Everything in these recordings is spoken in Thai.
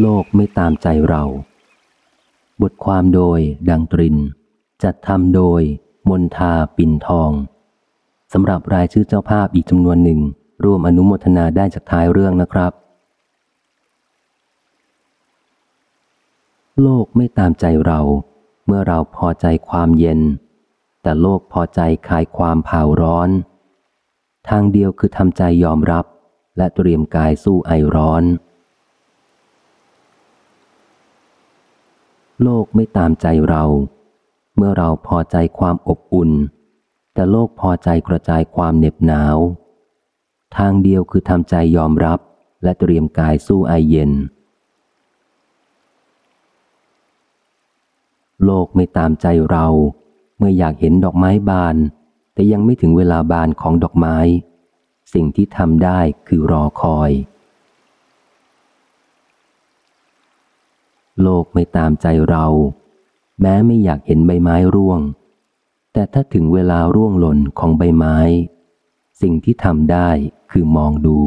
โลกไม่ตามใจเรา บทความโดยดังตริน จัดทำโดย มนทาปิ่นทองสำหรับรายชื่อเจ้าภาพอีกจำนวนหนึ่ง ร่วมอนุโมทนาได้จากท้ายเรื่องนะครับ โลกไม่ตามใจเรา เมื่อเราพอใจความเย็น แต่โลกพอใจคลายความเผาร้อน ทางเดียวคือทำใจยอมรับ และเตรียมกายสู้ไอร้อน โลกไม่ตามใจเรา เมื่อเราพอใจความอบอุ่น แต่โลกพอใจกระจายความเหน็บหนาว ทางเดียวคือทำใจยอมรับและเตรียมกายสู้ไอเย็น โลกไม่ตามใจเรา เมื่ออยากเห็นดอกไม้บาน แต่ยังไม่ถึงเวลาบานของดอกไม้ สิ่งที่ทำได้คือรอคอย โลกไม่ตามใจเรา แม้ไม่อยากเห็นใบไม้ร่วง แต่ถ้าถึงเวลาร่วงหล่นของใบไม้ สิ่งที่ทำได้คือมองดู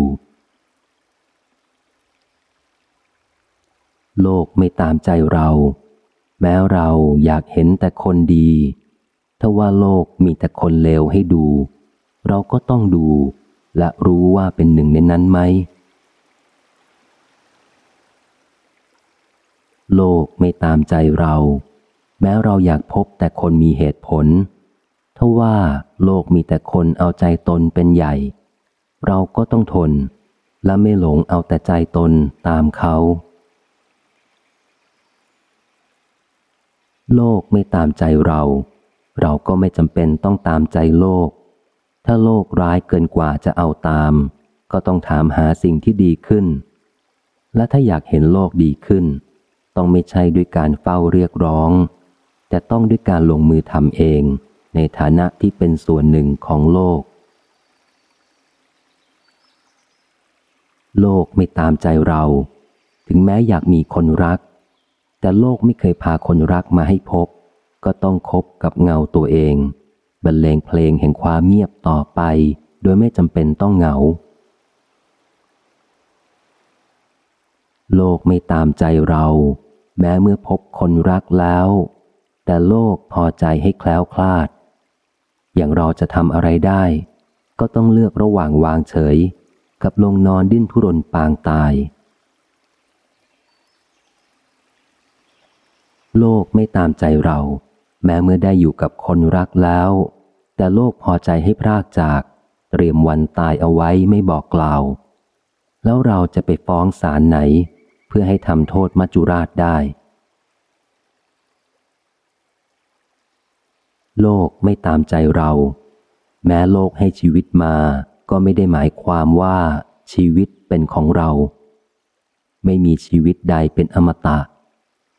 โลกไม่ตามใจเรา แม้เราอยากเห็นแต่คนดีถ้าว่าโลกมีแต่คนเลวให้ดู เราก็ต้องดู และรู้ว่าเป็นหนึ่งในนั้นไหม โลกไม่ตามใจเรา แม้เราอยากพบแต่คนมีเหตุผลถ้าว่าโลกมีแต่คนเอาใจตนเป็นใหญ่ เราก็ต้องทน และไม่หลงเอาแต่ใจตนตามเขา โลกไม่ตามใจเรา เราก็ไม่จำเป็นต้องตามใจโลก ถ้าโลกร้ายเกินกว่าจะเอาตาม ก็ต้องถามหาสิ่งที่ดีขึ้น และถ้าอยากเห็นโลกดีขึ้น ต้องไม่ใช่ด้วยการเฝ้าเรียกร้อง แต่ต้องด้วยการลงมือทำเอง ในฐานะที่เป็นส่วนหนึ่งของโลก โลกไม่ตามใจเรา ถึงแม้อยากมีคนรัก แต่โลกไม่เคยพาคนรักมาให้พบ ก็ต้องคบกับเงาตัวเอง บรรเลงเพลงแห่งความเงียบต่อไป โดยไม่จำเป็นต้องเหงาโลกไม่ตามใจเรา แม้เมื่อพบคนรักแล้ว แต่โลกพอใจให้แคล้วคลาด อย่างเราจะทำอะไรได้ ก็ต้องเลือกระหว่างวางเฉย กับลงนอนดิ้นทุรนปางตาย โลกไม่ตามใจเรา แม้เมื่อได้อยู่กับคนรักแล้ว แต่โลกพอใจให้พรากจาก เตรียมวันตายเอาไว้ไม่บอกกล่าว แล้วเราจะไปฟ้องศาลไหน เพื่อให้ทำโทษมัจจุราชได้ โลกไม่ตามใจเรา แม้โลกให้ชีวิตมา ก็ไม่ได้หมายความว่าชีวิตเป็นของเรา ไม่มีชีวิตใดเป็นอมตะ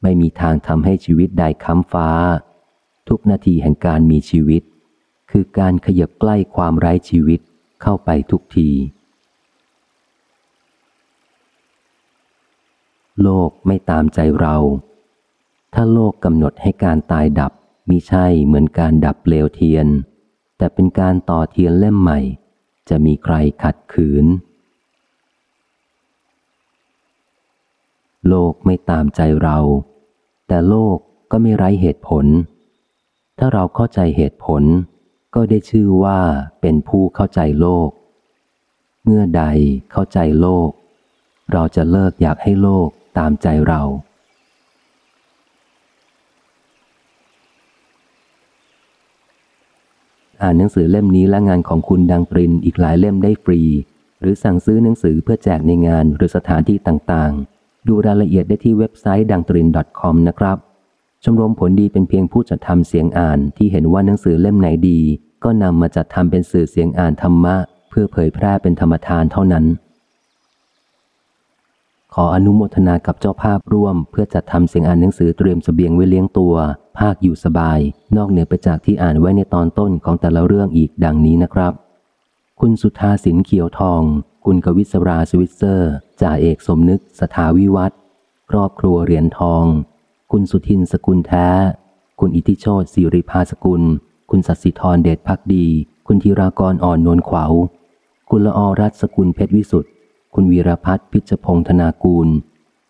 ไม่มีทางทำให้ชีวิตใดค้ำฟ้า ทุกนาทีแห่งการมีชีวิต คือการขยับใกล้ความไร้ชีวิตเข้าไปทุกที โลกไม่ตามใจเรา ถ้าโลกกำหนดให้การตายดับมิใช่เหมือนการดับเปลวเทียน แต่เป็นการต่อเทียนเล่มใหม่ จะมีใครขัดขืน โลกไม่ตามใจเรา แต่โลกก็ไม่ไร้เหตุผล ถ้าเราเข้าใจเหตุผล ก็ได้ชื่อว่าเป็นผู้เข้าใจโลก เมื่อใดเข้าใจโลก เราจะเลิกอยากให้โลก ตามใจเรา อ่านหนังสือเล่มนี้และงานของคุณดังปรินอีกหลายเล่มได้ฟรี หรือสั่งซื้อหนังสือเพื่อแจกในงานหรือสถานที่ต่างๆ ดูรายละเอียดได้ที่เว็บไซต์ดังตริน .com นะครับชมรมผลดีเป็นเพียงผู้จัดทำเสียงอ่านที่เห็นว่าหนังสือเล่มไหนดี ก็นำมาจัดทำเป็นสื่อเสียงอ่านธรรมะ เพื่อเผยแพร่เป็นธรรมทานเท่านั้น ขออนุโมทนากับเจ้าภาพร่วม เพื่อจัดทำเสียงอ่านหนังสือเตรียมสเสบียงไว้เลี้ยงตัว ภาคอยู่สบาย นอกเหนือไปจากที่อ่านไว้ในตอนต้นของแต่ละเรื่องอีกดังนี้นะครับ คุณสุธาสินเขียวทอง คุณกวิศราสวิตเซอร์จ่าเอกสมนึกสถาวิวัฒน์ครอบครัวเหรียญทอง คุณสุทินสกุลแท้ คุณอิทธิโชตสิริภาสกุล คุณสัสิธรเดชพักดี คุณธีรากรอ่อนนวลขวาวคุณละอรัตสกุลเพชรวิสุทธ์ คุณวีรพัฒน์พิชพงษ์ธนากูล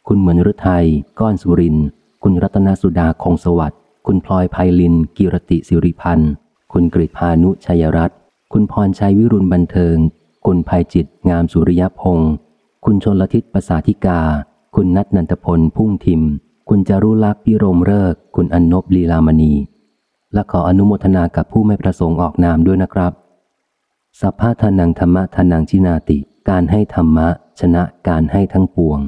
คุณเหมือนฤทัย ก้อนสุริน คุณรัตนสุดาคงสวัสดิ์ คุณพลอยไพลิน กิรติสิริพันธ์ คุณกฤษพานุชัยรัตน์ คุณพรชัยวิรุณบันเทิง คุณภัยจิต งามสุริยพงศ์คุณชนลทิศประสาธิกา คุณนัทนันทพล พุ่งทิม คุณจารุลักษ์พิรมเริก คุณอนนบลีลามณี และขออนุโมทนากับผู้ไม่ประสงค์ออกนามด้วยนะครับ สัพพะทานังธรรมะทานังชินาติ การให้ธรรมะ ชนะการให้ทั้งปวง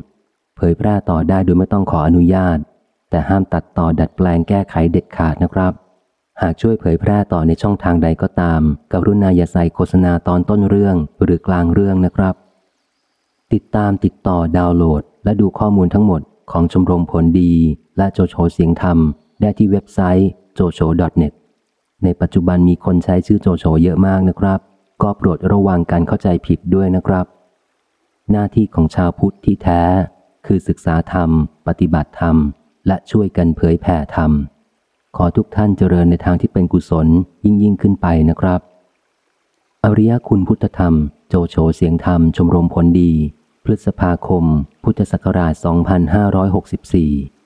เผยแพร่ต่อได้โดยไม่ต้องขออนุญาต แต่ห้ามตัดต่อดัดแปลงแก้ไขเด็ดขาดนะครับ หากช่วยเผยแพร่ต่อในช่องทางใดก็ตาม กรุณาอย่าใส่โฆษณาตอนต้นเรื่องหรือกลางเรื่องนะครับ ติดตามติดต่อดาวน์โหลด และดูข้อมูลทั้งหมดของชมรมผลดี และโจโฉเสียงธรรม ได้ที่เว็บไซต์ jocho.net ในปัจจุบันมีคนใช้ชื่อโจโฉเยอะมากนะครับ ก็โปรดระวังการเข้าใจผิดด้วยนะครับ หน้าที่ของชาวพุทธที่แท้ คือศึกษาธรรม ปฏิบัติธรรม และช่วยกันเผยแผ่ธรรม ขอทุกท่านเจริญในทางที่เป็นกุศลยิ่งยิ่งขึ้นไปนะครับ อริยคุณพุทธธรรม โจโฉเสียงธรรม ชมรมผลดี พฤษภาคม พุทธศักราช 2564